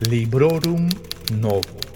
Librorum Novo